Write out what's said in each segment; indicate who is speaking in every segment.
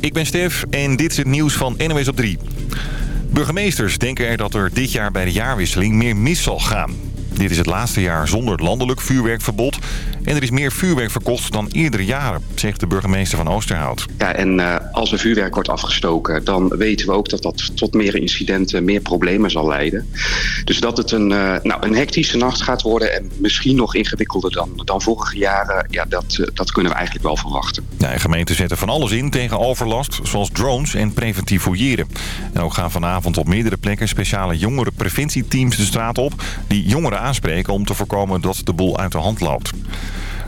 Speaker 1: Ik ben Stef en dit is het nieuws van NOS op 3. Burgemeesters denken er dat er dit jaar bij de jaarwisseling meer mis zal gaan. Dit is het laatste jaar zonder landelijk vuurwerkverbod. En er is meer vuurwerk verkocht dan eerdere jaren, zegt de burgemeester van Oosterhout.
Speaker 2: Ja, en uh, als er vuurwerk wordt afgestoken, dan weten we ook dat dat tot meer incidenten, meer problemen zal leiden. Dus dat het een, uh, nou, een hectische nacht gaat worden en misschien nog ingewikkelder dan, dan vorige jaren, ja, dat, uh, dat kunnen we eigenlijk wel verwachten.
Speaker 1: Ja, gemeenten zetten van alles in tegen overlast, zoals drones en preventief fouilleren. En ook gaan vanavond op meerdere plekken speciale jongerenpreventieteams de straat op, die jongeren aanspreken om te voorkomen dat de boel uit de hand loopt.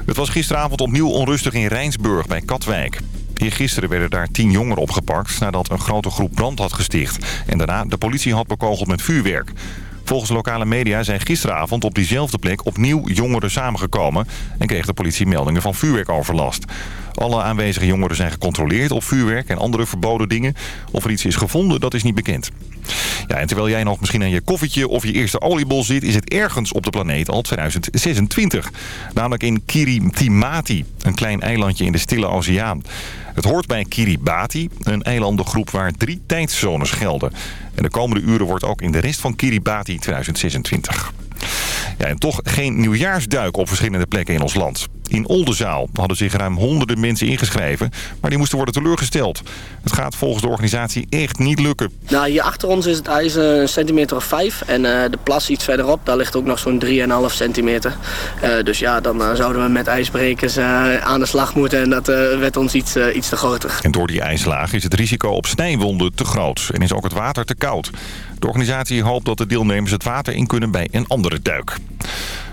Speaker 1: Het was gisteravond opnieuw onrustig in Rijnsburg bij Katwijk. Eergisteren werden daar tien jongeren opgepakt nadat een grote groep brand had gesticht. En daarna de politie had bekogeld met vuurwerk. Volgens lokale media zijn gisteravond op diezelfde plek opnieuw jongeren samengekomen... en kreeg de politie meldingen van vuurwerkoverlast. Alle aanwezige jongeren zijn gecontroleerd op vuurwerk en andere verboden dingen. Of er iets is gevonden, dat is niet bekend. Ja, en terwijl jij nog misschien aan je koffietje of je eerste oliebol zit... is het ergens op de planeet al 2026. Namelijk in Kiritimati, een klein eilandje in de Stille Oceaan. Het hoort bij Kiribati, een eilandengroep waar drie tijdzones gelden. En de komende uren wordt ook in de rest van Kiribati 2026. Ja, en toch geen nieuwjaarsduik op verschillende plekken in ons land. In Oldenzaal hadden zich ruim honderden mensen ingeschreven, maar die moesten worden teleurgesteld. Het gaat volgens de organisatie echt niet lukken.
Speaker 3: Nou, hier achter ons is het ijs een centimeter of vijf en uh, de plas iets verderop, daar ligt ook nog zo'n 3,5 centimeter. Uh, dus ja, dan uh, zouden we met ijsbrekers aan de slag moeten en dat werd ons iets, iets te groter.
Speaker 1: En door die ijslaag is het risico op snijwonden te groot en is ook het water te koud. De organisatie hoopt dat de deelnemers het water in kunnen bij een andere duik.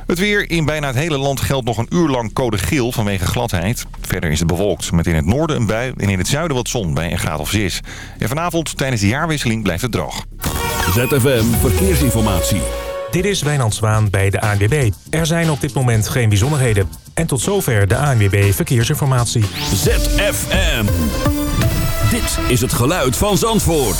Speaker 1: Het weer. In bijna het hele land geldt nog een uur lang code geel vanwege gladheid. Verder is het bewolkt met in het noorden een bui en in het zuiden wat zon bij een graad of 6. En vanavond tijdens de jaarwisseling blijft het droog.
Speaker 4: ZFM Verkeersinformatie.
Speaker 5: Dit is Wijnand Zwaan bij de ANWB. Er zijn op dit moment geen bijzonderheden. En tot zover de ANWB Verkeersinformatie.
Speaker 4: ZFM. Dit is het geluid van Zandvoort.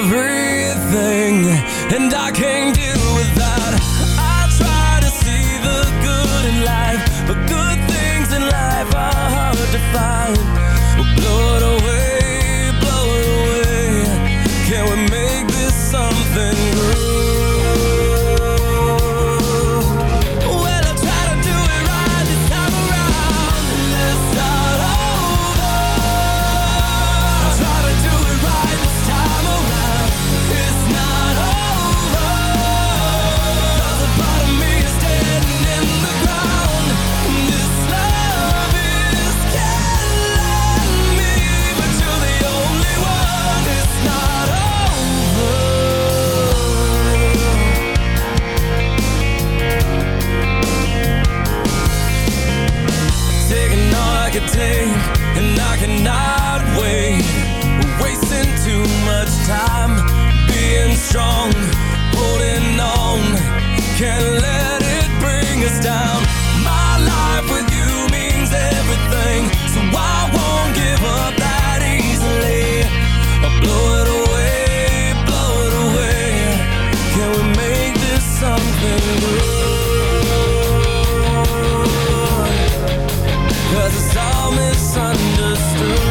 Speaker 6: after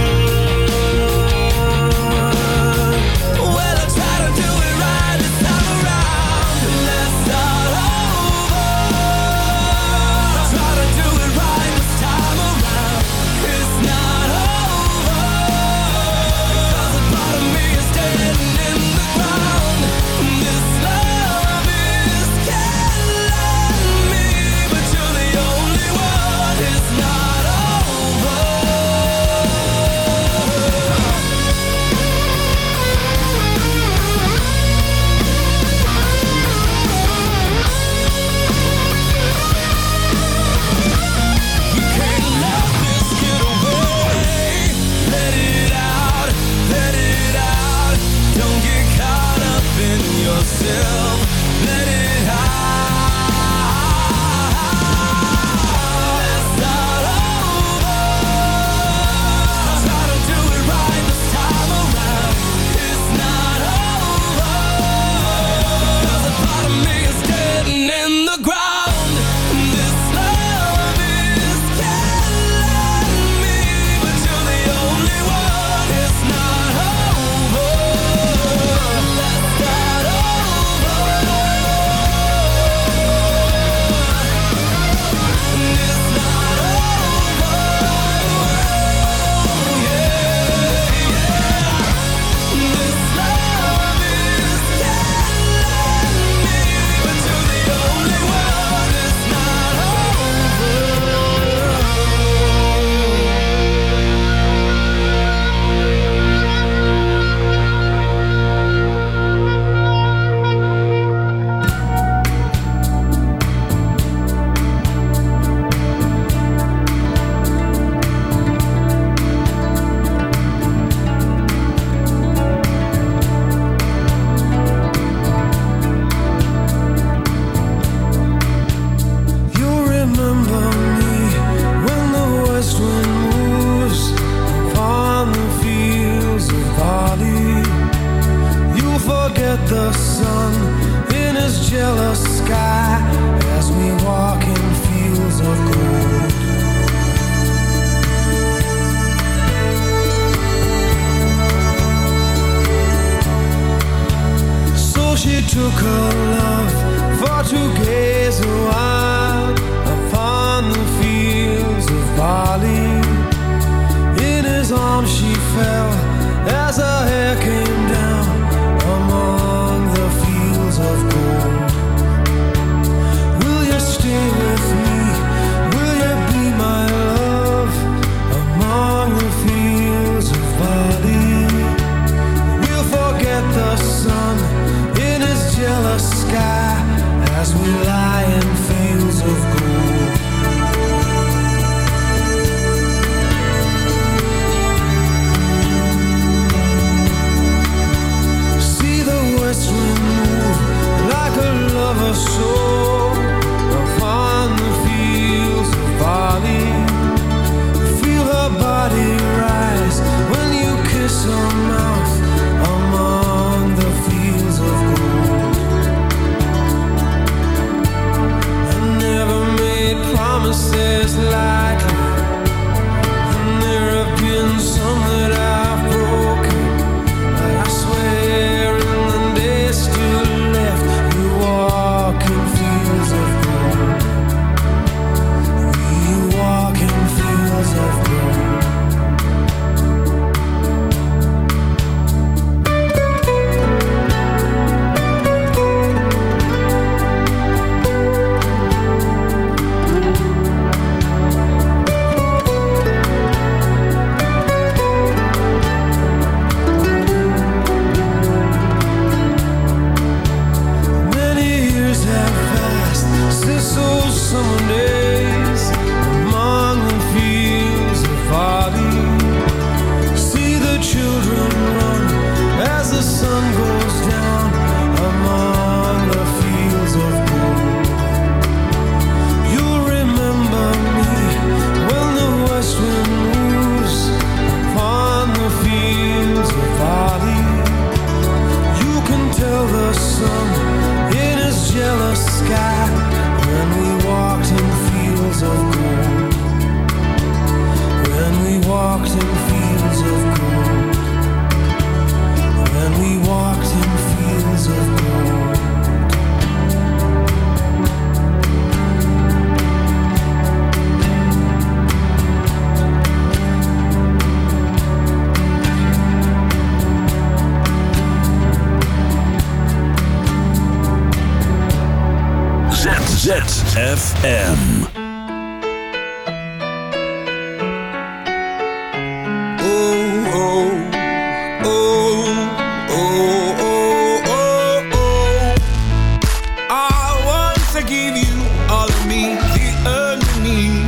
Speaker 6: me, the
Speaker 7: enemy.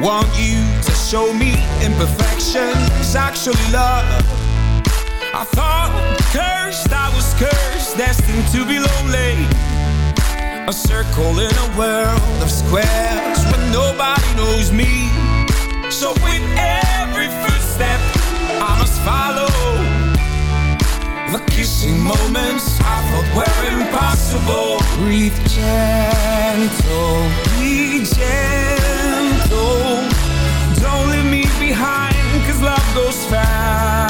Speaker 7: Want you to show me imperfections, actually love. I thought cursed, I was cursed, destined to be lonely. A circle in a world of squares where nobody knows me. So with every footstep I must follow The kissing moments I thought were impossible. Breathe gentle, be gentle. Don't leave me behind cause love goes fast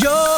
Speaker 8: Yo!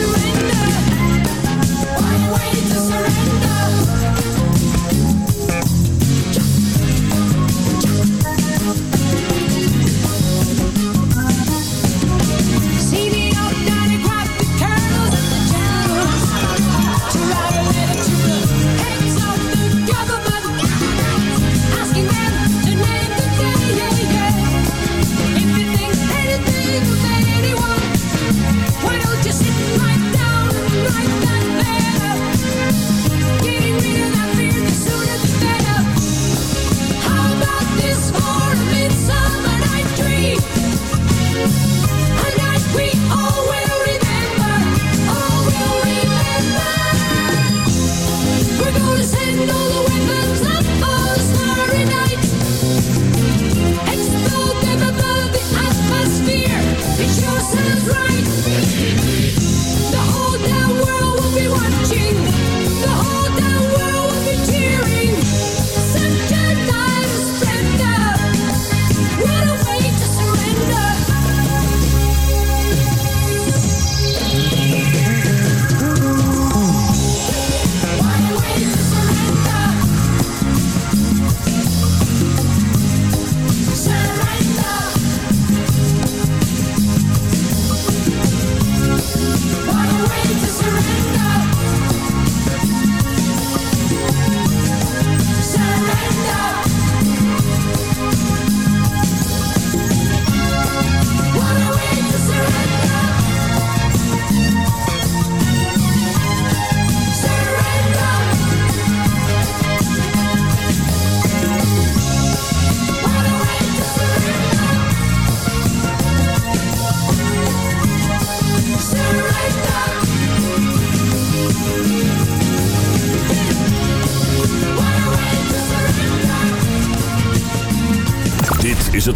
Speaker 9: to
Speaker 4: surrender.